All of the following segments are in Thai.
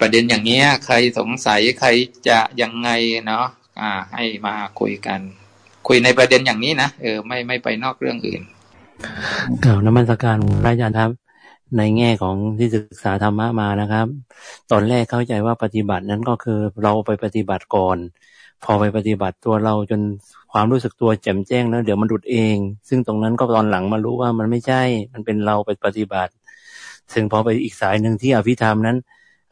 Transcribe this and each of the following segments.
ประเด็นอย่างนี้ใครสงสัยใครจะยังไงเนาะอ่า ให้มาคุยกัน คุยในประเด็นอย่างนี้นะเออไม่ไม่ไปนอกเรื่องอื่นกล่าวน้ำมันสการพระอาจารย์ครับ ในแง่ของที่ศึกษาธรรมะมานะครับ ตอนแรกเข้าใจว่าปฏิบัตินั้นก็คือเราไปปฏิบัติก่อน พอไปปฏิบัติตัวเราจนความรู้สึกตัวแจ่มแจ้งแล้วเดี๋ยวมันดุดเอง ซึ่งตรงนั้นก็ตอนหลังมารู้ว่ามันไม่ใช่ มันเป็นเราไปปฏิบัติซึ่งพอไปอีกสายหนึ่งที่อภิธรรมนั้น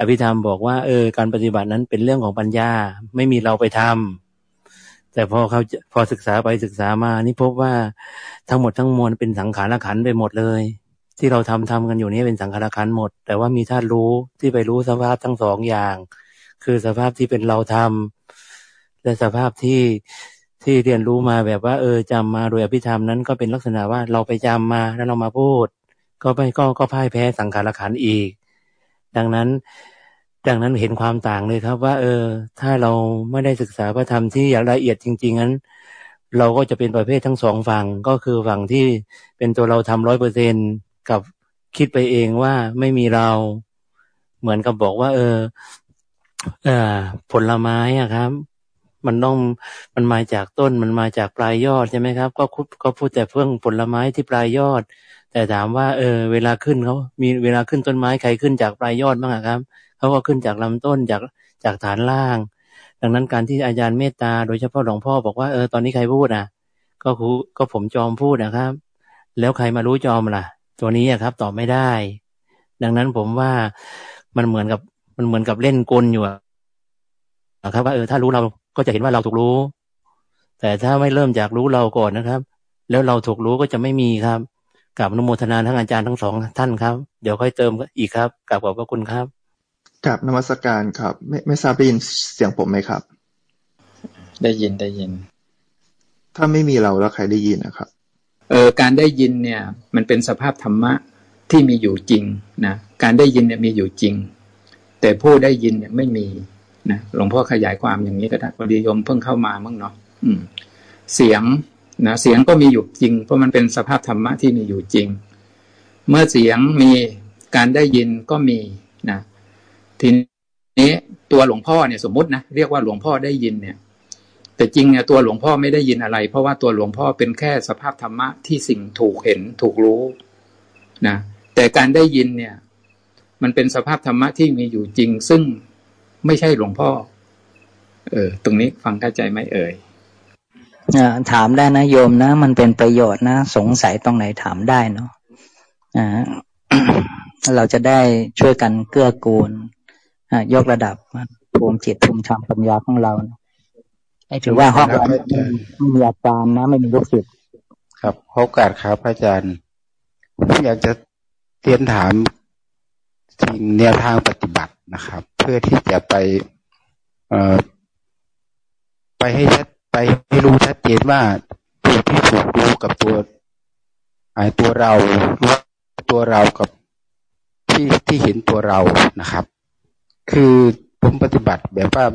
อภิธรรมบอกว่าเออการปฏิบัตินั้นเป็นเรื่องของปัญญา ไม่มีเราไปทำแต่พอเขาพอศึกษาไปศึกษามานี่พบว่าทั้งหมดทั้งมวลเป็นสังขารขันไปหมดเลย ที่เราทำทำกันอยู่นี้เป็นสังขารขันหมด แต่ว่ามีธาตุรู้ที่ไปรู้สภาพทั้งสองอย่าง คือสภาพที่เป็นเราทำและสภาพที่ที่เรียนรู้มาแบบว่า เออจำมาโดยอภิธรรมนั้นก็เป็นลักษณะว่าเราไปจำมาแล้วเรามาพูด ก็ไม่ก็ก็พ่ายแพ้สังขารขันอีก ดังนั้นดังนั้นเห็นความต่างเลยครับ ว่า เออ ถ้าเราไม่ได้ศึกษาพระธรรมที่อย่างละเอียดจริง ๆ นั้น เราก็จะเป็นประเภททั้งสองฝั่งก็คือฝั่งที่เป็นตัวเราทำร้อยเปอร์เซ็นกับคิดไปเองว่าไม่มีเรา เหมือนกับบอกว่า เออ เออผลไม้อะครับ มันต้องมันมาจากต้นมันมาจากปลายยอดใช่ไหมครับ ก็ก็พูดแต่เพื่องผลไม้ที่ปลายยอด แต่ถามว่าเออเวลาขึ้นเขามีเวลาขึ้นต้นไม้ใครขึ้นจากปลายยอดบ้างครับเขาก็ขึ้นจากลำต้นจากจากฐานล่าง ดังนั้นการที่อาจารย์เมตตา โดยเฉพาะหลวงพ่อบอกว่าเออตอนนี้ใครพูดอะ ก็คูก็ผมจอมพูดนะครับ แล้วใครมารู้จอมล่ะ ตัวนี้อะครับตอบไม่ได้ ดังนั้นผมว่ามันเหมือนกับมันเหมือนกับเล่นกลอยู่นะครับ ว่าเออถ้ารู้เราก็จะเห็นว่าเราถูกรู้ แต่ถ้าไม่เริ่มจากรู้เราก่อนนะครับ แล้วเราถูกรู้ก็จะไม่มีครับ กับนโมทนาทั้งอาจารย์ทั้งสองท่านครับ เดี๋ยวค่อยเติมอีกครับกลับขอบพระคุณครับกับนมัสการครับ ไม่ไม่ทราบได้ยินเสียงผมไหมครับ ได้ยินได้ยิน ถ้าไม่มีเราแล้วใครได้ยินนะครับ เออการได้ยินเนี่ย มันเป็นสภาพธรรมะที่มีอยู่จริงนะการได้ยินเนี่ยมีอยู่จริง แต่ผู้ได้ยินเนี่ยไม่มีนะหลวงพ่อขยายความอย่างนี้ก็ได้พอดีโยมเพิ่งเข้ามามั่งเนาะอืมเสียง นะเสียงก็มีอยู่จริง เพราะมันเป็นสภาพธรรมะที่มีอยู่จริง เมื่อเสียงมีการได้ยินก็มีนะทีนี้ตัวหลวงพ่อเนี่ยสมมตินะเรียกว่าหลวงพ่อได้ยินเนี่ย แต่จริงเนี่ยตัวหลวงพ่อไม่ได้ยินอะไร เพราะว่าตัวหลวงพ่อเป็นแค่สภาพธรรมะที่สิ่งถูกเห็นถูกรู้นะแต่การได้ยินเนี่ย มันเป็นสภาพธรรมะที่มีอยู่จริง ซึ่งไม่ใช่หลวงพ่อ เออ ตรงนี้ฟังเข้าใจไหมเอ่ย ถามได้นะโยมนะ มันเป็นประโยชน์นะ สงสัยตรงไหนถามได้เนาะเราจะได้ช่วยกันเกื้อกูลยกระดับภูมิจิตภูมิธรรมปัญญาของเราให้ถือว่าห้องเราไม่มีอาจารย์นะ ไม่มีลูกศิษย์ครับโอกาสครับอาจารย์ผมอยากจะเรียนถามสิ่งแนวทางปฏิบัตินะครับ เพื่อที่จะไป เอ่อ ไปให้ชัด ให้รู้ชัดเจนว่าตัวที่ถูกรู้กับตัวไอ้ตัวเรารู้ตัวเรากับที่ที่เห็นตัวเรานะครับ คือผมปฏิบัติแบบว่า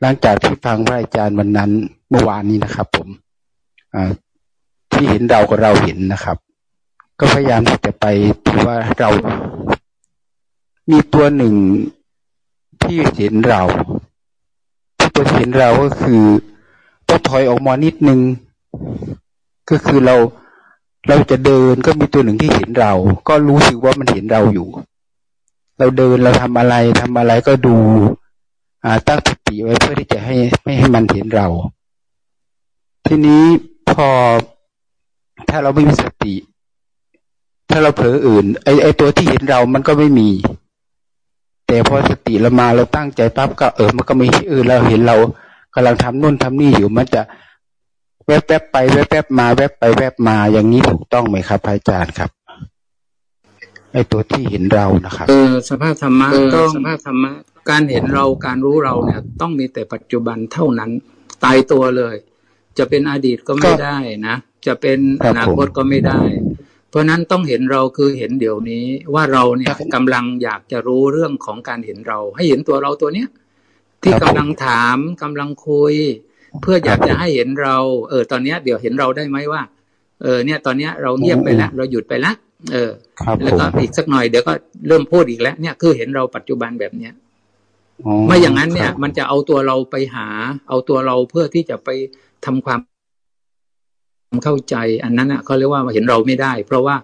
หลังจากที่ฟังพระอาจารย์วันนั้นเมื่อวานนี้นะครับ ผมอที่เห็นเรากับเราเห็นนะครับ ก็พยายามที่จะไปถือว่าเรามีตัวหนึ่งที่เห็นเราที่ตัวที่เห็นเราก็คือ ต้องถอยออกมานิดนึง ก็คือเราเราจะเดินก็มีตัวหนึ่งที่เห็นเรา ก็รู้สึกว่ามันเห็นเราอยู่ เราเดินเราทำอะไรทำอะไรก็ดูอ่าตั้งสติไว้เพื่อที่จะให้ไม่ให้มันเห็นเรา ทีนี้พอถ้าเราไม่มีสติ ถ้าเราเผลออื่นไอไอตัวที่เห็นเรามันก็ไม่มี แต่พอสติเรามาเราตั้งใจปั๊บก็เออมันก็มีเออเราเห็นเรา กำลังทำนู่นทำนี่อยู่มันจะแวบแวบไปแวบแวบมา แวบไปแวบมาอย่างนี้ถูกต้องไหมครับอาจารย์ครับไอตัวที่เห็นเรานะครับเออสภาพธรรมะต้องสภาพธรรมะ การเห็นเราการรู้เราเนี่ย ต้องมีแต่ปัจจุบันเท่านั้น ตายตัวเลย จะเป็นอดีตก็ไม่ได้นะจะเป็นอนาคตก็ไม่ได้ เพราะนั้นต้องเห็นเราคือเห็นเดี๋ยวนี้ว่าเราเนี่ยกำลังอยากจะรู้เรื่องของการเห็นเรา ให้เห็นตัวเราตัวเนี้ย ที่กำลังถามกำลังคุย เพื่ออยากจะให้เห็นเรา เออ ตอนเนี้ย เดี๋ยวเห็นเราได้ไหมว่า เออ เนี่ย ตอนเนี้ยเราเงียบไปแล้วเราหยุดไปแล้วเออ แล้วก็อีกสักหน่อยเดี๋ยวก็เริ่มพูดอีกแล้ว เนี่ยคือเห็นเราปัจจุบันแบบเนี้ยไม่อย่างนั้นเนี่ย มันจะเอาตัวเราไปหา เอาตัวเราเพื่อที่จะไปทำความเข้าใจอันนั้นอะเขาเรียกว่าเห็นเราไม่ได้ เพราะว่า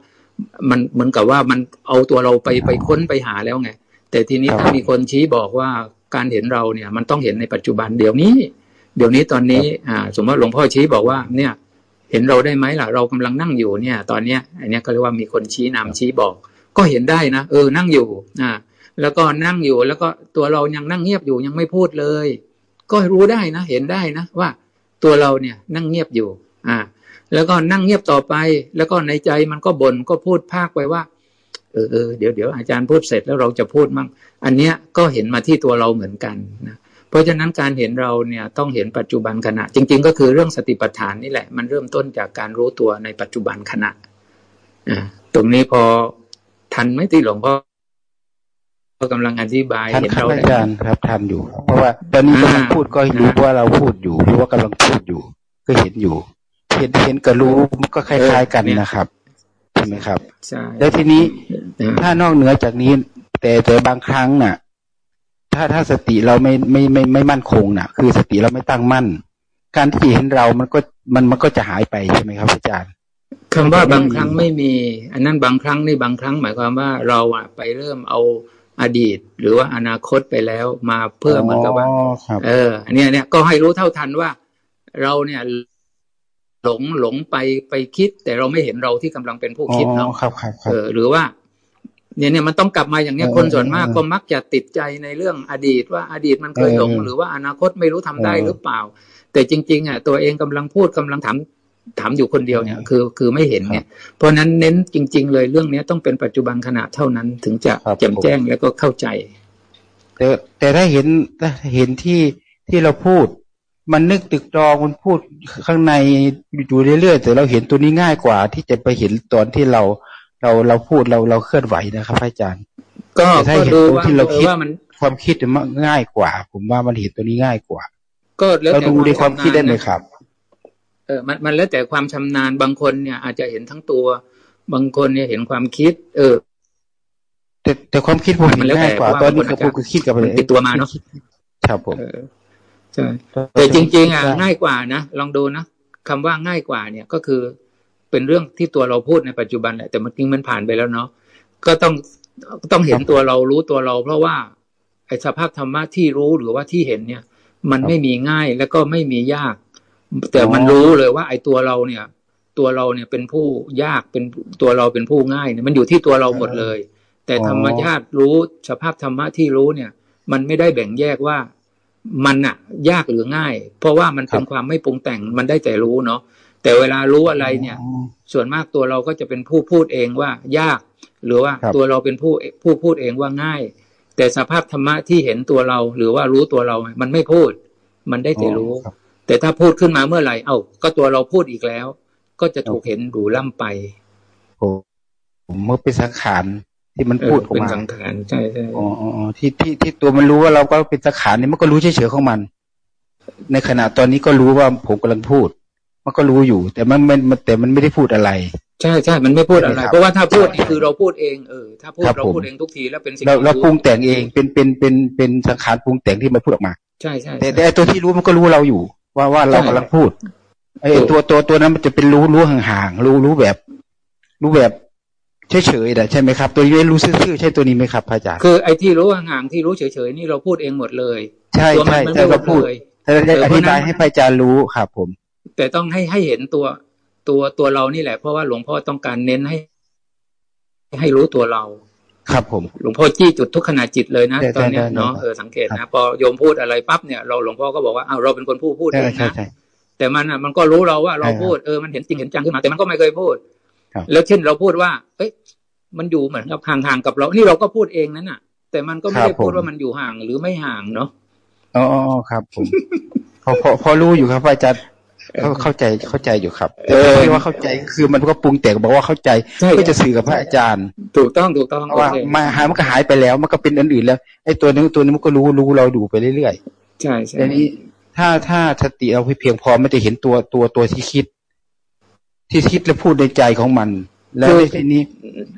มันเหมือนกับว่ามันเอาตัวเราไปไปค้นไปหาแล้วไงแต่ทีนี้ถ้ามีคนชี้บอกว่า การเห็นเราเนี่ยมันต้องเห็นในปัจจุบันเดี๋ยวนี้ เดี๋ยวนี้ตอนนี้อ่าสมมติหลวงพ่อชี้บอกว่าเนี่ยเห็นเราได้ไหมล่ะเรากำลังนั่งอยู่เนี่ย ตอนเนี้ยอันนี้ก็เรียกว่ามีคนชี้นำชี้บอก ก็เห็นได้นะเออนั่งอยู่อ่าแล้วก็นั่งอยู่แล้วก็ตัวเรายังนั่งเงียบอยู่ยังไม่พูดเลย ก็รู้ได้นะ เห็นได้นะว่าตัวเราเนี่ยนั่งเงียบอยู่อ่าแล้วก็นั่งเงียบต่อไป แล้วก็ในใจมันก็บน่นก็พูดภาคไปว่า เออเออเดี๋ยวเดี๋ยวอาจารย์พูดเสร็จแล้วเราจะพูดมั่งอันเนี้ยก็เห็นมาที่ตัวเราเหมือนกันนะเพราะฉะนั้นการเห็นเราเนี่ยต้องเห็นปัจจุบันขณะ จริง ๆ ก็คือเรื่องสติปัฏฐานนี่แหละ มันเริ่มต้นจากการรู้ตัวในปัจจุบันขณะอ่าตรงนี้พอทันไหมที่หลวงพ่อกำลังอธิบายเห็นเราอาจารย์ครับทันอยู่ เพราะว่าตอนนี้กำลังพูดก็รู้ว่าเราพูดอยู่รู้ว่ากำลังพูดอยู่ ก็เห็นอยู่ เห็นเห็นกับรู้มันก็คล้ายๆกันนะครับใช่ไหมครับใช่แล้วทีนี้ถ้านอกเหนือจากนี้ แต่แต่บางครั้งน่ะ ถ้าถ้าสติเราไม่ไม่ไม่ไม่มั่นคงน่ะ คือสติเราไม่ตั้งมั่น การที่เห็นเรามันก็มันมันก็จะหายไปใช่ไหมครับอาจารย์คำว่าบางครั้งไม่มี อันนั้นบางครั้งนี่บางครั้งหมายความว่าเราอะไปเริ่มเอาอดีต หรือว่าอนาคตไปแล้วมาเพื่อเหมือนกับว่า เออ อันนี้เนี่ยก็ให้รู้เท่าทันว่า เราเนี่ย หลงหลงไปไปคิด แต่เราไม่เห็นเราที่กำลังเป็นผู้คิดเนาะครับครับเออหรือว่าเนี่ยเนี่ยมันต้องกลับมาอย่างเนี้ยคนส่วนมากก็มักจะติดใจในเรื่องอดีตว่าอดีตมันเคยหลง หรือว่าอนาคตไม่รู้ทำได้หรือเปล่า แต่จริงๆอะตัวเองกำลังพูดกำลังถามถามอยู่คนเดียวเนี่ยคือคือไม่เห็นเนี่ยเพราะนั้นเน้นจริง ๆ เลยเรื่องเนี้ยต้องเป็นปัจจุบันขณะเท่านั้นถึงจะแจ่มแจ้งแล้วก็เข้าใจ แต่แต่ถ้าเห็นถ้าเห็นที่ที่เราพูด มันนึกตึกตรองมันพูดข้างในอยู่เรื่อยๆแต่เราเห็นตัวนี้ง่ายกว่า ที่จะไปเห็นตอนที่เราเราเราพูดเราเราเคลื่อนไหวนะครับอาจารย์ ก็ถ้าเห็นตัวที่เราคิดความคิดมันง่ายกว่า ผมว่ามันเห็นตัวนี้ง่ายกว่า ก็เราดูในความคิดได้ไหมครับ เออมันมันแล้วแต่ความชำนาญบางคนเนี่ย อาจจะเห็นทั้งตัว บางคนเนี่ยเห็นความคิด เออ แต่แต่ความคิดผมมันง่ายกว่า ตอนนี้ผมก็คิดกับอะไรติดตัวมาเนาะครับผม ใช่แต่จริง ๆอะง่ายกว่านะลองดูนะคำว่าง่ายกว่าเนี่ยก็คือเป็นเรื่องที่ตัวเราพูดในปัจจุบันแหละแต่มันจริงมันผ่านไปแล้วเนาะก็ต้องต้องเห็นตัวเรารู้ตัวเรา เพราะว่าไอ้สภาพธรรมะที่รู้หรือว่าที่เห็นเนี่ย มันไม่มีง่ายแล้วก็ไม่มียาก แต่มันรู้เลยว่า ไอ้ตัวเราเนี่ย ตัวเราเนี่ยเป็นผู้ยากเป็นตัวเราเป็นผู้ง่ายเนี่ยมันอยู่ที่ตัวเราหมดเลย แต่ธรรมชาติรู้สภาพธรรมะที่รู้เนี่ย มันไม่ได้แบ่งแยกว่า มันอะยากหรือง่าย เพราะว่ามันเป็นความไม่ปรุงแต่งมันได้แต่รู้เนาะแต่เวลารู้อะไรเนี่ย ส่วนมากตัวเราก็จะเป็นผู้พูดเองว่ายาก หรือว่าตัวเราเป็นผู้ผู้พูดเองว่าง่าย แต่สภาพธรรมะที่เห็นตัวเรา หรือว่ารู้ตัวเรา มันไม่พูด มันได้แต่รู้ แต่ถ้าพูดขึ้นมาเมื่อไหร่เอ้าก็ตัวเราพูดอีกแล้ว ก็จะถูกเห็นดูล่ำไปโอ้เมื่อเป็นสังขาร ที่มันพูดออกมาเป็นสังขารใช่ใช่อ๋อที่ที่ที่ตัวมันรู้ว่าเราก็เป็นสังขารนี่มันก็รู้เฉยๆของมัน ในขณะตอนนี้ก็รู้ว่าผมกำลังพูด มันก็รู้อยู่ แต่มันมันแต่มันไม่ได้พูดอะไร ใช่ใช่มันไม่พูดอะไร เพราะว่าถ้าพูดนี่คือเราพูดเองเออถ้าพูดเราพูดเองทุกทีแล้วเป็นสิ่งเราเราปรุงแต่งเองเป็นเป็นเป็นเป็นสังขารปรุงแต่งที่มันพูดออกมา ใช่ใช่แต่แต่ตัวที่รู้มันก็รู้เราอยู่ ว่าว่าเรากำลังพูดไอ้ตัวตัวตัวนั้นมันจะเป็นรู้รู้ห่างๆรู้รู้แบบ รู้แบบ เฉยๆแต่ใช่ไหมครับ ตัวนี้รู้ชื่อใช่ตัวนี้ไหมครับพระอาจารย์คือไอ้ที่รู้ห่างๆที่รู้เฉยๆนี่เราพูดเองหมดเลย ใช่ใช่ใช่เราพูดแต่อธิบายให้พระอาจารย์รู้ครับผม แต่ต้องให้ให้เห็นตัวตัวตัวเรานี่แหละ เพราะว่าหลวงพ่อต้องการเน้นให้ ให้รู้ตัวเรา ครับผม หลวงพ่อจี้จุดทุกขณะจิตเลยนะตอนนี้เนาะเออสังเกตนะพอโยมพูดอะไรปั๊บเนี่ยเราหลวงพ่อก็บอกว่าอ้าวเราเป็นคนพูดพูดเองนะแต่มันอะมันก็รู้เราว่าเราพูดเออมันเห็นจริงเห็นจังขึ้นมาแต่มันก็ไม่เคยพูด แล้วเช่นเราพูดว่า เอ้ย มันอยู่เหมือนกับห่างๆกับเรา นี่เราก็พูดเองนั่นน่ะ แต่มันก็ไม่ได้พูดว่ามันอยู่ห่างหรือไม่ห่างเนาะอ๋อครับผมพอพอพอรู้อยู่ครับอาจารย์เข้าใจเข้าใจอยู่ครับแต่ไม่ว่าเข้าใจคือมันก็ปรุงแต่งบอกว่าเข้าใจก็จะสื่อกับพระอาจารย์ ถูกต้องถูกต้องว่ามาหายมันก็หายไปแล้วมันก็เป็นอันอื่นแล้วไอ้ตัวนึงตัวนี้มันก็รู้รู้เราดูไปเรื่อยๆใช่ใช่แต่นี้ถ้าถ้าสติเราเพียงพอไม่ได้เห็นตัวตัวตัวที่คิด ที่คิดและพูดในใจของมัน แล้วในที่นี้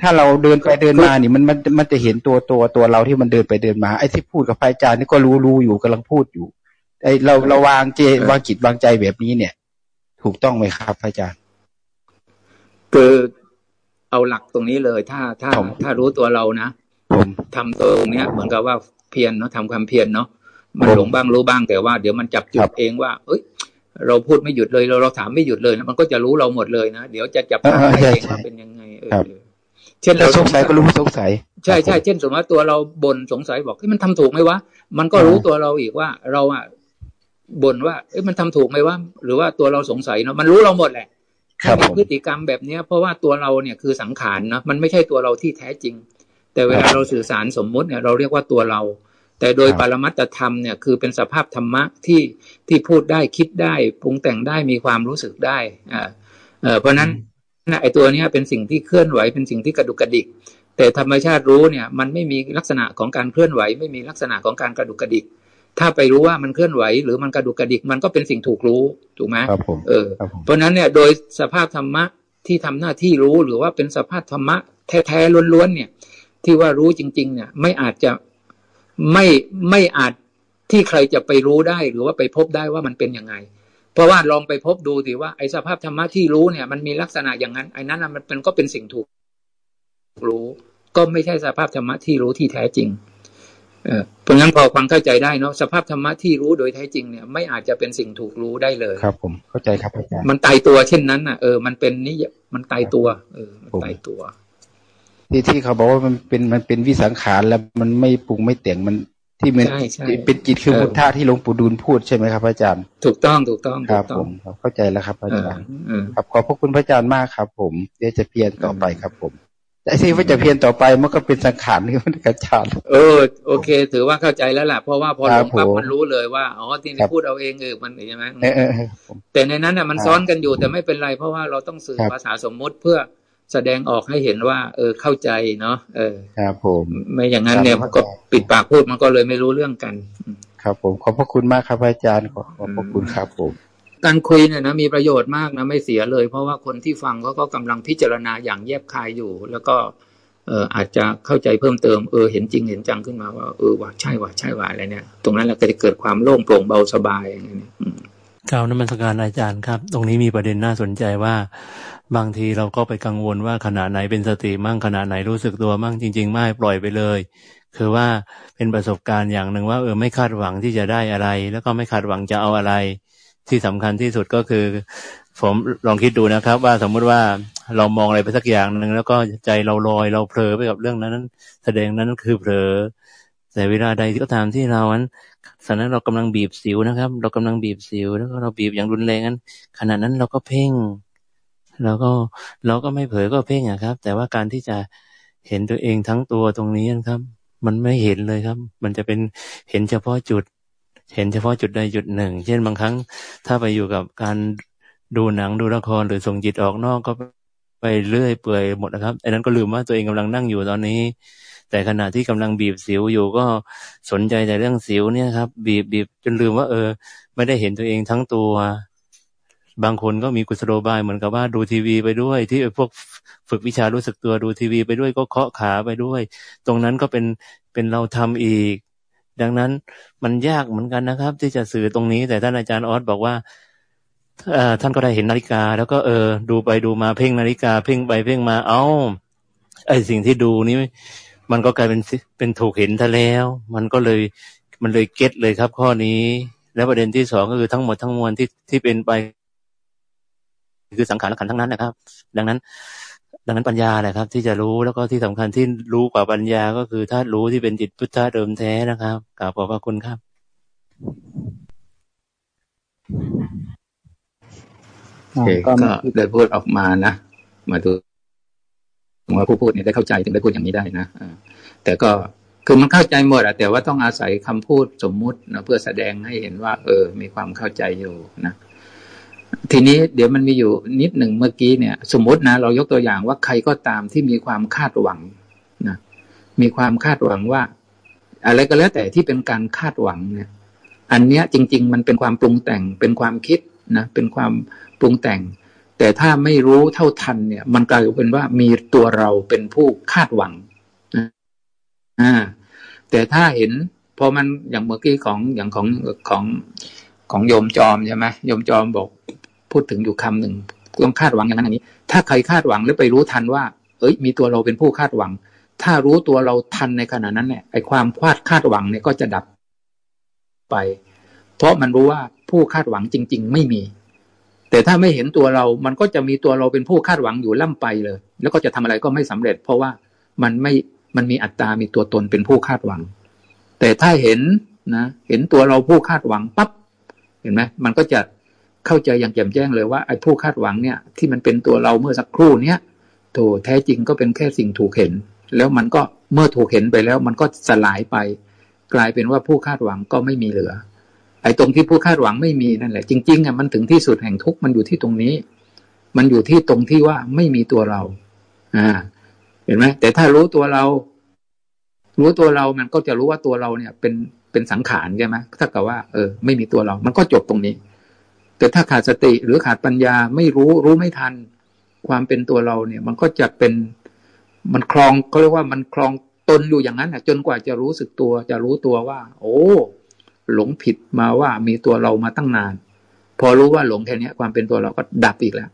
ถ้าเราเดินไปเดินมานี่มันมันมันจะเห็นตัวตัวตัวเราที่มันเดินไปเดินมาไอ้ที่พูดกับพระอาจารย์นี่ก็รู้รู้อยู่กำลังพูดอยู่ ไอ้เราเราวางเจวางจิตวางใจแบบนี้เนี่ย ถูกต้องไหมครับพระอาจารย์คือเอาหลักตรงนี้เลย ถ้าถ้าถ้ารู้ตัวเรานะผมทำตัวตรงเนี้ย เหมือนกับว่าเพียรเนาะทำความเพียรเนาะมันหลงบ้างรู้บ้างแต่ว่าเดี๋ยวมันจับจุดเองว่า เอ้ย เราพูดไม่หยุดเลยเราเราถามไม่หยุดเลยนะมันก็จะรู้เราหมดเลยนะเดี๋ยวจะจับภาพได้เองว่าเป็นยังไงเออเช่นเราเราสงสัยก็รู้สงสัย ใช่ใช่เช่นสมมติว่าตัวเราบ่นสงสัยบอกเฮ้ยมันทำถูกไหมวะมันก็รู้ตัวเราอีกว่าเราอะบ่นว่าเอ้ยมันทำถูกไหมวะหรือว่าตัวเราสงสัยเนาะมันรู้เราหมดแหละครับถ้าผมีมพฤติกรรมแบบเนี้ย เพราะว่าตัวเราเนี่ยคือสังขารเนาะมันไม่ใช่ตัวเราที่แท้จริง แต่เวลาเราสื่อสารสมมุติเนี่ยเราเรียกว่าตัวเรา แต่โดยครับปรมัตถธรรมเนี่ยคือเป็นสภาพธรรมะที่ที่พูดได้คิดได้ปรุงแต่งได้มีความรู้สึกได้อ่าเออเพราะฉะนั้นนะไอตัวเนี้ยเป็นสิ่งที่เคลื่อนไหวเป็นสิ่งที่กระดุกกระดิก แต่ธรรมชาติรู้เนี่ย มันไม่มีลักษณะของการเคลื่อนไหว ไม่มีลักษณะของการกระดุกกระดิก ถ้าไปรู้ว่ามันเคลื่อนไหว หรือมันกระดุกกระดิกมันก็เป็นสิ่งถูกรู้ถูกไหมครับผมเออครับผมเพราะฉะนั้นเนี่ยโดยสภาพธรรมะที่ทำหน้าที่รู้หรือว่าเป็นสภาพธรรมะแท้ๆล้วนๆเนี่ย ที่ว่ารู้จริง ๆ เนี่ย ไม่อาจจะ ไม่ไม่อาจที่ใครจะไปรู้ได้หรือว่าไปพบได้ว่ามันเป็นยังไง เพราะว่าลองไปพบดูสิว่าไอ้สภาพธรรมะที่รู้เนี่ย มันมีลักษณะอย่างนั้นไอ้นั้นน่ะมันเป็นก็เป็นสิ่งถูกรู้ ก็ไม่ใช่สภาพธรรมะที่รู้ที่แท้จริงเออเพราะงั้นพอความเข้าใจได้เนาะสภาพธรรมะที่รู้โดยแท้จริงเนี่ยไม่อาจจะเป็นสิ่งถูกรู้ได้เลยครับ ผมเข้าใจครับอาจารย์มันตายตัวเช่นนั้นน่ะเออมันเป็นนิยมันตายตัว เออมันผมตายตัว ที่ที่เขาบอกว่ามันเป็นมันเป็นวิสังขารแล้วมันไม่ปรุงไม่แต่งมันที่มันใช่ใช่เป็นจิตคือเออพุทธะที่หลวงปู่ดูลพูดใช่ไหมครับอาจารย์ ถูกต้องถูกต้องคถูรับกต้ผองมครับเข้าใจแล้วครับอาเออจารย์เออครับขอบพระคุณพระอาจารย์มากครับ ผมเดี๋ยวจะเพียรต่อไปครับผมแต่ที่ว่าจะเพียรต่อไปมันก็เป็นสังขารนี่มันอาจารย์เออโอเค ถือว่าเข้าใจแล้วล่ะเพราะว่าพอคหรัลบงปั๊บผมมันรู้เลยว่าอ๋อที่ครันี่บพูดเอาเองเออมันใช่ไหมเออเออเออผมแต่ในนั้นน่ะมันครับซ้อนกันอยู่แต่ไม่เป็นไร เพราะว่าเราต้องสื่อครับภาษาสมมุติเพื่อ แสดงออกให้เห็นว่า เออเข้าใจเนาะเออครับผมไม่อย่างนั้นเนี่ยครับก็ปิดปากพูดมันก็เลยไม่รู้เรื่องกัน ครับผมขอบพระคุณมากครับอาจารย์ขอขอบพระคุณครับผมการคุยเนี่ยนะมีประโยชน์มากนะไม่เสียเลย เพราะว่าคนที่ฟังเขาก็กำลังพิจารณาอย่างแยบคายอยู่ แล้วก็เอออาจจะเข้าใจเพิ่มเติมเออเห็นจริงเห็นจังขึ้นมาว่าเออว่าใช่ว่าใช่ว่าอะไรเนี่ยตรงนั้นแหละก็จะเกิดความโล่งโปร่งเบาสบายอย่างเงี้ยอืมกล่าวนมัสการอาจารย์ครับ ตรงนี้มีประเด็นน่าสนใจว่า บางทีเราก็ไปกังวลว่าขณะไหนเป็นสติมั่งขณะไหนรู้สึกตัวมั่งจริง ๆ ไม่ปล่อยไปเลย คือว่าเป็นประสบการณ์อย่างหนึ่งว่าเออไม่คาดหวังที่จะได้อะไร แล้วก็ไม่คาดหวังจะเอาอะไร ที่สำคัญที่สุดก็คือ ผมลองคิดดูนะครับ ว่าสมมุติว่าเรามองอะไรไปสักอย่างหนึ่งแล้วก็ใจเราลอยเราเพลอไปกับเรื่องนั้น แสดงนั้นคือเผลอแต่เวลาใดก็ตามที่เรานั้นขณะนั้นเรากำลังบีบสิวนะครับ เรากำลังบีบสิว แล้วก็เราบีบอย่างรุนแรงนั้นขณะนั้นเราก็เพ่ง เราก็เราก็ไม่เผลอก็เพ่งอะครับ แต่ว่าการที่จะเห็นตัวเองทั้งตัวตรงนี้นะครับ มันไม่เห็นเลยครับ มันจะเป็นเห็นเฉพาะจุด เห็นเฉพาะจุดใดจุดหนึ่ง เช่นบางครั้ง ถ้าไปอยู่กับการดูหนังดูละครหรือส่งจิตออกนอกก็ไปเรื่อยเปื่อยหมดนะครับไอ้นั้นก็ลืมว่าตัวเองกำลังนั่งอยู่ตอนนี้ แต่ขณะที่กำลังบีบสิวอยู่ก็สนใจแต่เรื่องสิวเนี่ยครับ บีบบีบจนลืมว่า เออ ไม่ได้เห็นตัวเองทั้งตัว บางคนก็มีกุศโลบายเหมือนกับว่าดูทีวีไปด้วย ที่พวกฝึกวิชารู้สึกตัวดูทีวีไปด้วยก็เคาะขาไปด้วย ตรงนั้นก็เป็นเป็นเราทำอีก ดังนั้นมันยากเหมือนกันนะครับ ที่จะสื่อตรงนี้ แต่ท่านอาจารย์ออสบอกว่าอท่านก็ได้เห็นนาฬิกา แล้วก็เออ ดูไปดูมาเพ่งนาฬิกา เพ่งไปเพ่งมา เอ้าไอสิ่งที่ดูนี้มันก็กลายเป็นเป็นถูกเห็นซะแล้ว มันก็เลยมันเลยเก็ตเลยครับ ข้อนี้ แล้วประเด็นที่สองก็คือทั้งหมดทั้งมวลที่ที่เป็นไป คือสังขารและขันทั้งนั้นนะครับ ดังนั้น ดังนั้นปัญญาแหละครับ ที่จะรู้แล้วก็ที่สำคัญที่รู้กว่าปัญญาก็คือถ้ารู้ที่เป็นจิตพุทธะเดิมแท้นะครับกราบขอบพระคุณครับโอเคก็ได้พูดออกมานะมาดูว่าผู้พูดเนี่ยได้เข้าใจถึงได้พูดอย่างนี้ได้นะอแต่ก็คือมันเข้าใจหมดอะแต่ว่าต้องอาศัยคำพูดสมมุตินะเพื่อแสดงให้เห็นว่า เออ มีความเข้าใจอยู่นะ ทีนี้เดี๋ยวมันมีอยู่นิดหนึ่งเมื่อกี้เนี่ย สมมตินะเรายกตัวอย่างว่าใครก็ตามที่มีความคาดหวังนะมีความคาดหวังว่า อะไรก็แล้วแต่ที่เป็นการคาดหวังเนี่ย อันเนี้ยจริง ๆ มันเป็นความปรุงแต่งเป็นความคิดนะเป็นความปรุงแต่ง แต่ถ้าไม่รู้เท่าทันเนี่ย มันกลายเป็นว่ามีตัวเราเป็นผู้คาดหวังอ่าแต่ถ้าเห็นพอมันอย่างเมื่อกี้ของอย่างของของของโยมจอมใช่ไหมโยมจอมบอก พูดถึงอยู่คำหนึ่งต้องคาดหวังอย่างนั้นอย่างนี้ ถ้าใครคาดหวังแล้วไปรู้ทันว่า เอ้ย มีตัวเราเป็นผู้คาดหวัง ถ้ารู้ตัวเราทันในขณะนั้นเนี่ยไอ้ความคาดคาดหวังเนี่ยก็จะดับไป เพราะมันรู้ว่าผู้คาดหวังจริง ๆ ไม่มี แต่ถ้าไม่เห็นตัวเรา มันก็จะมีตัวเราเป็นผู้คาดหวังอยู่ล่ำไปเลย แล้วก็จะทำอะไรก็ไม่สำเร็จ เพราะว่ามันไม่มันมีอัตตา มีตัวตนเป็นผู้คาดหวัง แต่ถ้าเห็นนะ เห็นตัวเราผู้คาดหวังปั๊บ เห็นไหมมันก็จะ เข้าใจอย่างแจ่มแจ้งเลยว่าไอ้ผู้คาดหวังเนี่ยที่มันเป็นตัวเราเมื่อสักครู่เนี้ยโถแท้จริงก็เป็นแค่สิ่งถูกเห็น แล้วมันก็เมื่อถูกเห็นไปแล้ว มันก็สลายไป กลายเป็นว่าผู้คาดหวังก็ไม่มีเหลือ ไอ้ตรงที่ผู้คาดหวังไม่มีนั่นแหละ จริงๆอะมันถึงที่สุดแห่งทุกข์มันอยู่ที่ตรงนี้ มันอยู่ที่ตรงที่ว่าไม่มีตัวเรา อ่า เห็นไหมแต่ถ้ารู้ตัวเรา รู้ตัวเรามันก็จะรู้ว่าตัวเราเนี่ย เป็นเป็นสังขารใช่ไหมถ้ากับว่าเออไม่มีตัวเรา มันก็จบตรงนี้ แต่ถ้าขาดสติหรือขาดปัญญาไม่รู้รู้ไม่ทัน ความเป็นตัวเราเนี่ย มันก็จะเป็นมันคลองเขาเรียกว่ามันคลองตนอยู่อย่างนั้นจนกว่าจะรู้สึกตัว จะรู้ตัวว่า โอ้หลงผิดมาว่ามีตัวเรามาตั้งนาน พอรู้ว่าหลงแค่นี้ความเป็นตัวเราก็ดับอีกแล้ว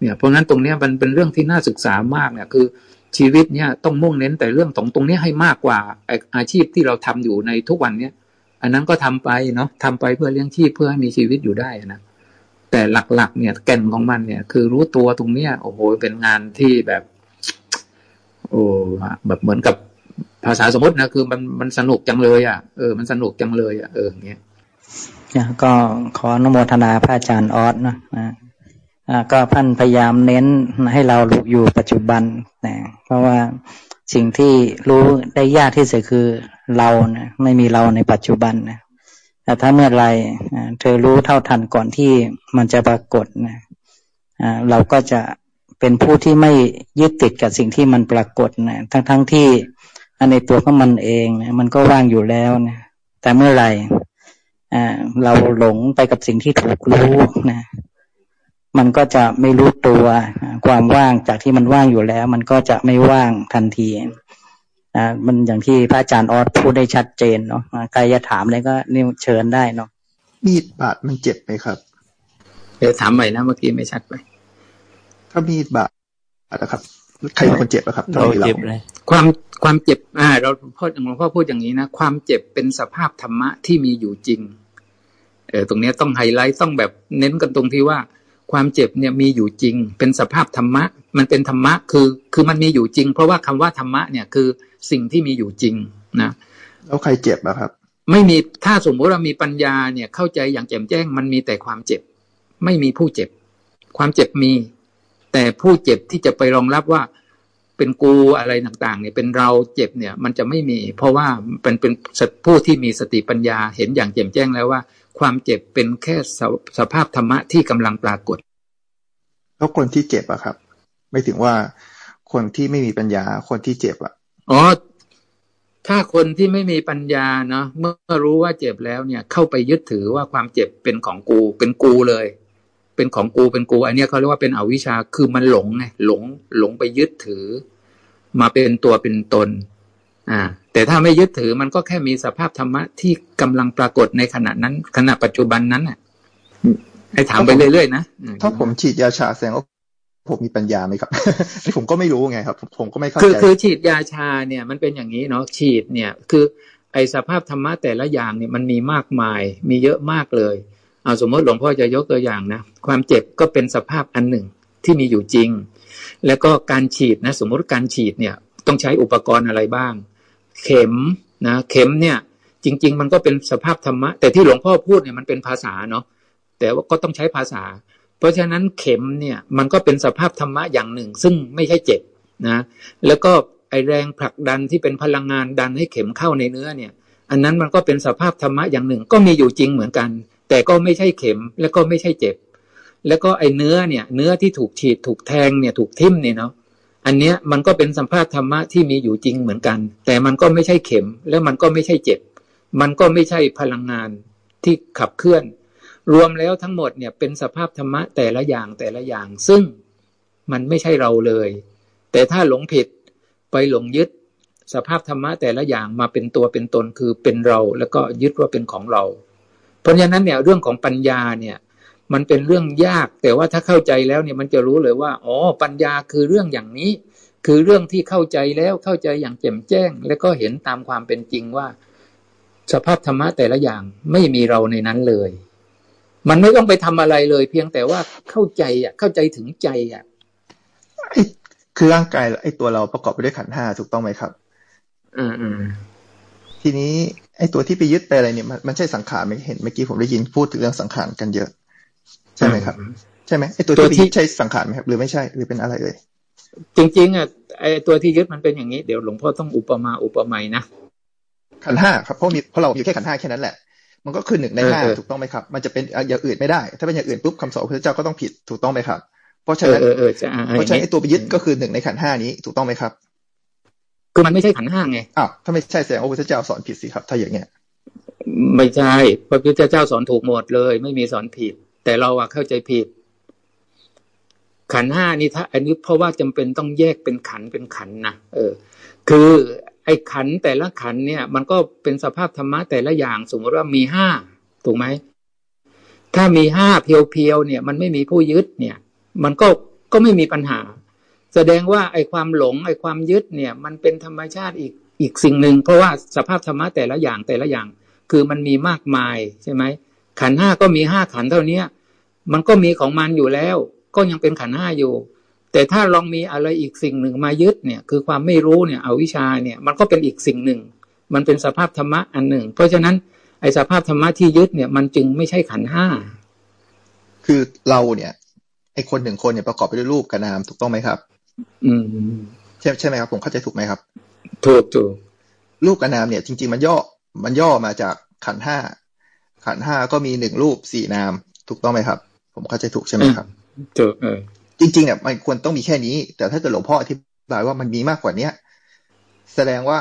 เนี่ยเพราะงั้นตรงนี้มันเป็นเรื่องที่น่าศึกษามากเนี่ยคือชีวิตเนี่ยต้องมุ่งเน้นแต่เรื่องตรงตรงนี้ให้มากกว่าอาชีพที่เราทำอยู่ในทุกวันเนี้ยอันนั้นก็ทำไปเนาะทำไปเพื่อเลี้ยงชีพเพื่อให้มีชีวิตอยู่ได้นะ แต่หลักๆ เนี่ยแก่นของมันเนี่ย คือรู้ตัวตรงเนี้ยโอ้โหเป็นงานที่แบบ โอ้แบบเหมือนกับภาษาสมมตินะคือมันมันสนุกจังเลยอะเออมันสนุกจังเลยอะเอออย่างเงี้ยก็ขออนุโมทนาพระอาจารย์ออสนะอ่าก็พันพยายามเน้นให้เราอยู่ปัจจุบันนะเพราะว่าสิ่งที่รู้ได้ยากที่สุดคือเรานะไม่มีเราในปัจจุบันนะ แต่ถ้าเมื่อไรเธอรู้เท่าทันก่อนที่มันจะปรากฏนะเราก็จะเป็นผู้ที่ไม่ยึดติดกับสิ่งที่มันปรากฏนะทั้งทั้งที่ในตัวของมันเองนะมันก็ว่างอยู่แล้วนะแต่เมื่อไรเราหลงไปกับสิ่งที่ถูกรู้นะมันก็จะไม่รู้ตัวความว่างจากที่มันว่างอยู่แล้ว มันก็จะไม่ว่างทันที นะมันอย่างที่พระอาจารย์ออสพูดได้ชัดเจนเนาะใครจะถามอะไรก็นี่เชิญได้เนาะมีดบาดมันเจ็บไหมครับเดี๋ยวถามใหม่นะเมื่อกี้ไม่ชัดไปถ้ามีดบาดนะครับ ใครเป็นคนเจ็บนะครับเราเจ็บเลยความความเจ็บ อ่า เราพ่อหลวงพ่อพูดอย่างนี้นะความเจ็บเป็นสภาพธรรมะที่มีอยู่จริง เออตรงนี้ต้องไฮไลท์ต้องแบบเน้นกันตรงที่ว่า ความเจ็บเนี่ยมีอยู่จริง เป็นสภาพธรรมะ มันเป็นธรรมะคือ คือมันมีอยู่จริง เพราะว่าคำว่าธรรมะเนี่ยคือ สิ่งที่มีอยู่จริงนะแล้วใครเจ็บอะครับ ไม่มีถ้าสมมติเรามีปัญญาเนี่ยเข้าใจอย่างแจ่มแจ้ง มันมีแต่ความเจ็บ ไม่มีผู้เจ็บ ความเจ็บมี แต่ผู้เจ็บที่จะไปรองรับว่าเป็นกูอะไรต่างๆเนี่ยเป็นเราเจ็บเนี่ย มันจะไม่มี เพราะว่าเป็นเป็นผู้ที่มีสติปัญญาเห็นอย่างแจ่มแจ้งแล้วว่า ความเจ็บเป็นแค่สสภาพธรรมะที่กำลังปรากฏ แล้วคนที่เจ็บอะครับ ไม่ถึงว่าคนที่ไม่มีปัญญาคนที่เจ็บอะ อ๋อ ถ้าคนที่ไม่มีปัญญาเนาะเมื่อรู้ว่าเจ็บแล้วเนี่ย เข้าไปยึดถือว่าความเจ็บเป็นของกู เป็นกูเลย เป็นของกูเป็นกู อันนี้เขาเรียกว่าเป็นอวิชชาคือมันหลงไงหลงหลงไปยึดถือ มาเป็นตัวเป็นตน อ่า แต่ถ้าไม่ยึดถือมันก็แค่มีสภาพธรรมะที่กำลังปรากฏในขณะนั้น ขณะปัจจุบันนั้นอะให้ถามไปเรื่อยๆนะถ้าผมฉีดยาชาแสดงว่า ผมมีปัญญาไหมครับนี่ผมก็ไม่รู้ไงครับ ผมก็ไม่เข้าใจคือคือฉีดยาชาเนี่ยมันเป็นอย่างนี้เนาะฉีดเนี่ย คือไอสภาพธรรมะแต่ละอย่างเนี่ยมันมีมากมาย มีเยอะมากเลยเอาสมมติหลวงพ่อจะยกตัวอย่างนะความเจ็บก็เป็นสภาพอันหนึ่งที่มีอยู่จริง แล้วก็การฉีดนะสมมติการฉีดเนี่ยต้องใช้อุปกรณ์อะไรบ้าง เข็มนะเข็มเนี่ยจริง ๆ มันก็เป็นสภาพธรรมะ แต่ที่หลวงพ่อพูดเนี่ยมันเป็นภาษาเนาะแต่ว่าก็ต้องใช้ภาษา เพราะฉะนั้นเข็มเนี่ยมันก็เป็นสภาพธรรมะอย่างหนึ่ง ซึ่งไม่ใช่เจ็บนะแล้วก็ไอแรงผลักดันที่เป็นพลังงานดันให้เข็มเข้าในเนื้อเนี่ย อันนั้นมันก็เป็นสภาพธรรมะอย่างหนึ่ง ก็มีอยู่จริงเหมือนกัน แต่ก็ไม่ใช่เข็มแล้วก็ไม่ใช่เจ็บ แล้วก็ไอเนื้อเนี่ยเนื้อที่ถูกฉีดถูกแทงเนี่ยถูกทิ่มเนี่ยเนาะอันเนี้ยมันก็เป็นสัมภาษธรรมะที่มีอยู่จริงเหมือนกัน แต่มันก็ไม่ใช่เข็ม แล้วมันก็ไม่ใช่เจ็บ มันก็ไม่ใช่พลังงานที่ขับเคลื่อน รวมแล้วทั้งหมดเนี่ยเป็นสภาพธรรมะแต่ละอย่างแต่ละอย่าง ซึ่งมันไม่ใช่เราเลย แต่ถ้าหลงผิดไปหลงยึดสภาพธรรมะแต่ละอย่างมาเป็นตัวเป็นตนคือเป็นเรา แล้วก็ยึดว่าเป็นของเรา เพราะฉะนั้นเนี่ยเรื่องของปัญญาเนี่ยมันเป็นเรื่องยาก แต่ว่าถ้าเข้าใจแล้วเนี่ยมันจะรู้เลยว่าอ๋อปัญญาคือเรื่องอย่างนี้ คือเรื่องที่เข้าใจแล้วเข้าใจอย่างแจ่มแจ้ง แล้วก็เห็นตามความเป็นจริงว่า สภาพธรรมะแต่ละอย่างไม่มีเราในนั้นเลย มันไม่ต้องไปทำอะไรเลย เพียงแต่ว่าเข้าใจอะ เข้าใจถึงใจอะคือร่างกายไอ้ตัวเราประกอบไปด้วยขันห้าถูกต้องไหมครับ อืมอืมทีนี้ไอ้ตัวที่ไปยึดไปอะไรเนี่ยมันมันใช่สังขารไหมเห็นเมื่อกี้ผมได้ยินพูดถึงเรื่องสังขารกันเยอะ ใช่ไหมครับ ใช่ไหมไอ้ตัวที่ใช่สังขารไหมครับ หรือไม่ใช่หรือเป็นอะไรเอ่ยจริงๆอะไอ้ตัวที่ยึดมันเป็นอย่างนี้เดี๋ยวหลวงพ่อต้องอุปมาอุปไมยนะขันห้าครับเพราะมีเพราะเราอยู่แค่ขันห้าแค่นั้นแหละ มันก็คือหนึ่งในห้าถูกต้องไหมครับ มันจะเป็นอย่างอื่นไม่ได้ ถ้าเป็นอย่างอื่นปุ๊บคำสอนพระเจ้าก็ต้องผิดถูกต้องไหมครับ เพราะฉะนั้นเพราะฉะนั้นไอ้ตัวไปยึดก็คือหนึ่งในขันห้านี้ถูกต้องไหมครับคือมันไม่ใช่ขันห้าไงอ้าวถ้าไม่ใช่แสดงว่าพระเจ้าสอนผิดสิครับ ถ้าอย่างเงี้ย ไม่ใช่พระพุทธเจ้าสอนถูกหมดเลย ไม่มีสอนผิด แต่เราอะเข้าใจผิด ขันห้านี่ถ้าอันนี้เพราะว่าจำเป็นต้องแยกเป็นขันเป็นขันนะเออ คือ ไอ้ขันแต่ละขันเนี่ย มันก็เป็นสภาพธรรมะแต่ละอย่างสมมติว่ามีห้าถูกไหมถ้ามีห้าเพียวๆเนี่ย มันไม่มีผู้ยึดเนี่ย มันก็ก็ไม่มีปัญหา แสดงว่าไอ้ความหลงไอ้ความยึดเนี่ย มันเป็นธรรมชาติอีกอีกสิ่งหนึ่งเพราะว่าสภาพธรรมะแต่ละอย่างแต่ละอย่าง คือมันมีมากมายใช่ไหมขันห้าก็มีห้าขันเท่านี้มันก็มีของมันอยู่แล้ว ก็ยังเป็นขันห้าอยู่ แต่ถ้าลองมีอะไรอีกสิ่งหนึ่งมายึดเนี่ย คือความไม่รู้เนี่ยเอาวิชาเนี่ย มันก็เป็นอีกสิ่งหนึ่ง มันเป็นสภาพธรรมะอันหนึ่ง เพราะฉะนั้นไอ้สภาพธรรมะที่ยึดเนี่ย มันจึงไม่ใช่ขันห้า คือเราเนี่ยไอ้คนหนึ่งคนเนี่ยประกอบไปด้วยรูปกับนามถูกต้องไหมครับ อืมใช่ใช่ไหมครับ ผมเข้าใจถูกไหมครับ ถูกถูกรูปกับนามเนี่ย จริง ๆ มันย่อมันย่อมาจากขันห้าขันห้าก็มีหนึ่งรูปสี่นาม ถูกต้องไหมครับ ผมเข้าใจถูกใช่ไหมครับถูกเออ จริงๆเนี่ยมันควรต้องมีแค่นี้ แต่ถ้าเกิดหลวงพ่ออธิบายว่ามันมีมากกว่าเนี้ยแสดงว่า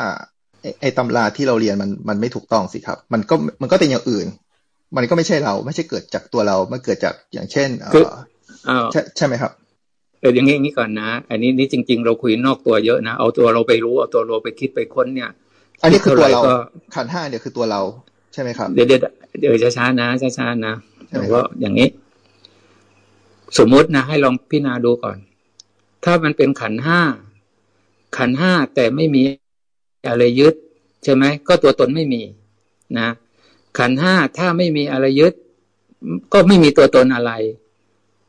ไอ้ตำราที่เราเรียนมันมันไม่ถูกต้องสิครับ มันก็มันก็เป็นอย่างอื่น มันก็ไม่ใช่เราไม่ใช่เกิดจากตัวเรา มันเกิดจากอย่างเช่นเออใช่ใช่ไหมครับเอออย่างนี้นี้ก่อนนะ อันนี้นี่จริง ๆ เราคุยนอกตัวเยอะนะ เอาตัวเราไปรู้เอาตัวเราไปคิดไปค้นเนี่ย อันนี้คือตัวเราขันห้าเนี่ยคือตัวเราใช่ไหมครับ เดี๋ยวเดี๋ยวช้าๆนะช้าๆนะแต่ว่าอย่างนี้ สมมตินะให้ลองพิจารณาดูก่อน ถ้ามันเป็นขันห้า ขันห้าแต่ไม่มีอะไรยึด ใช่ไหมก็ตัวตนไม่มีนะ ขันห้าถ้าไม่มีอะไรยึด ก็ไม่มีตัวตนอะไร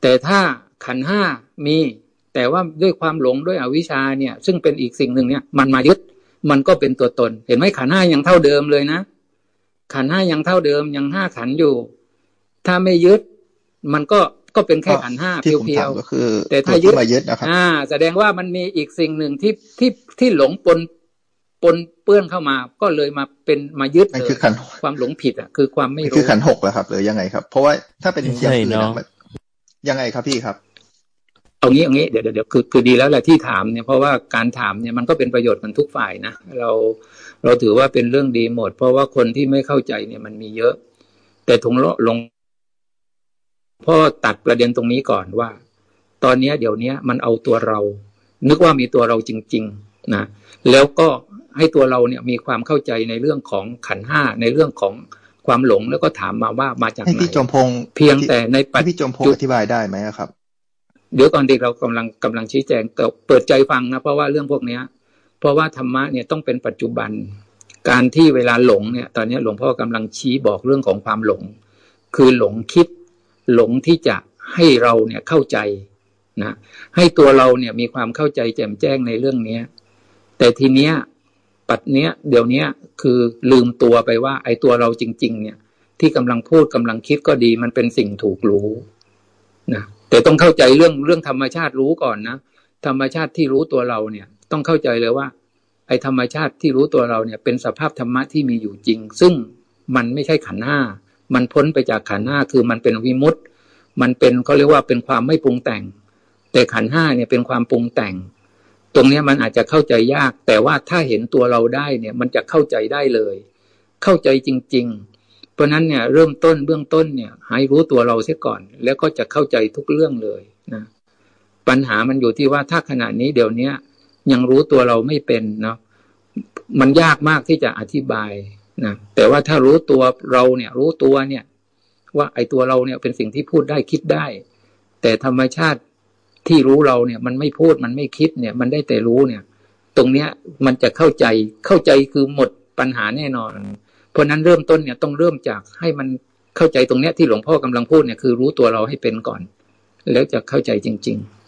แต่ถ้าขันห้ามี แต่ว่าด้วยความหลงด้วยอวิชชาเนี่ย ซึ่งเป็นอีกสิ่งหนึ่งเนี่ย มันมายึด มันก็เป็นตัวตน เห็นไหมขันห้ายังเท่าเดิมเลยนะ ขันห้ายังเท่าเดิมยังห้าขันอยู่ ถ้าไม่ยึด มันก็ ก็เป็นแค่ขันห้าเพียวๆแต่ถ้ายึดนะครับ อ่า แสดงว่ามันมีอีกสิ่งหนึ่งที่ที่ที่หลงปนปนเปื้อนเข้ามาก็เลยมาเป็นมายึดเลยคือขันความหลงผิดอะคือความไม่รู้คือขันหกแล้วครับหรือยังไงครับ เพราะว่าถ้าเป็นอย่างอื่นยังไงครับพี่ครับเอางี้เอางี้เดี๋ยวเดี๋ยวคือคือดีแล้วแหละที่ถามเนี่ยเพราะว่าการถามเนี่ยมันก็เป็นประโยชน์กันทุกฝ่ายนะเราเราถือว่าเป็นเรื่องดีหมด เพราะว่าคนที่ไม่เข้าใจเนี่ยมันมีเยอะ แต่ถงลง พ่อตัดประเด็นตรงนี้ก่อนว่า ตอนนี้เดี๋ยวนี้มันเอาตัวเรา นึกว่ามีตัวเราจริง ๆ นะ แล้วก็ให้ตัวเราเนี่ยมีความเข้าใจในเรื่องของขันห้าในเรื่องของความหลงแล้วก็ถามมาว่ามาจากไหนพี่จมพงเพียงแต่ในปัจจุบันพี่จมพงอธิบายได้ไหมครับ เดี๋ยวก่อนดีเรากำลังกำลังชี้แจงเปิดใจฟังนะเพราะว่าเรื่องพวกเนี้ย เพราะว่าธรรมะเนี่ยต้องเป็นปัจจุบัน การที่เวลาหลงเนี่ย ตอนนี้หลวงพ่อกำลังชี้บอกเรื่องของความหลง คือหลงคิด หลงที่จะให้เราเนี่ยเข้าใจนะให้ตัวเราเนี่ยมีความเข้าใจแจ่มแจ้งในเรื่องเนี้ย แต่ทีเนี้ยปัดเนี้ยเดี๋ยวนี้คือลืมตัวไปว่า ไอ้ตัวเราจริง ๆ เนี่ย ที่กำลังพูดกำลังคิดก็ดี มันเป็นสิ่งถูกรู้นะแต่ต้องเข้าใจเรื่องเรื่องธรรมชาติรู้ก่อนนะธรรมชาติที่รู้ตัวเราเนี่ย ต้องเข้าใจเลยว่า ไอ้ธรรมชาติที่รู้ตัวเราเนี่ย เป็นสภาพธรรมะที่มีอยู่จริง ซึ่งมันไม่ใช่ขันห้า มันพ้นไปจากขันห้าคือมันเป็นวิมุตต์มันเป็นเขาเรียกว่าเป็นความไม่ปรุงแต่ง แต่ขันห้าเนี่ยเป็นความปรุงแต่ง ตรงนี้มันอาจจะเข้าใจยาก แต่ว่าถ้าเห็นตัวเราได้เนี่ยมันจะเข้าใจได้เลย เข้าใจจริง ๆ เพราะนั้นเนี่ยเริ่มต้นเบื้องต้นเนี่ยให้รู้ตัวเราเสียก่อน แล้วก็จะเข้าใจทุกเรื่องเลยนะปัญหามันอยู่ที่ว่าถ้าขณะนี้เดี๋ยวนี้ยังรู้ตัวเราไม่เป็นเนาะมันยากมากที่จะอธิบาย นะแต่ว่าถ้ารู้ตัวเราเนี่ย รู้ตัวเนี่ย ว่าไอ้ตัวเราเนี่ยเป็นสิ่งที่พูดได้คิดได้ แต่ธรรมชาติที่รู้เราเนี่ย มันไม่พูดมันไม่คิดเนี่ย มันได้แต่รู้เนี่ย ตรงเนี้ยมันจะเข้าใจเข้าใจคือหมดปัญหาแน่นอน เพราะนั้นเริ่มต้นเนี่ยต้องเริ่มจากให้มันเข้าใจตรงเนี้ยที่หลวงพ่อกำลังพูดเนี่ยคือรู้ตัวเราให้เป็นก่อน แล้วจะเข้าใจจริง ๆ